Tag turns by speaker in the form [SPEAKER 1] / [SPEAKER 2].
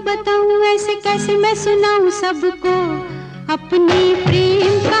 [SPEAKER 1] बताऊँ ऐसे कैसे मैं सुनाऊं सबको? अपने प्रेम का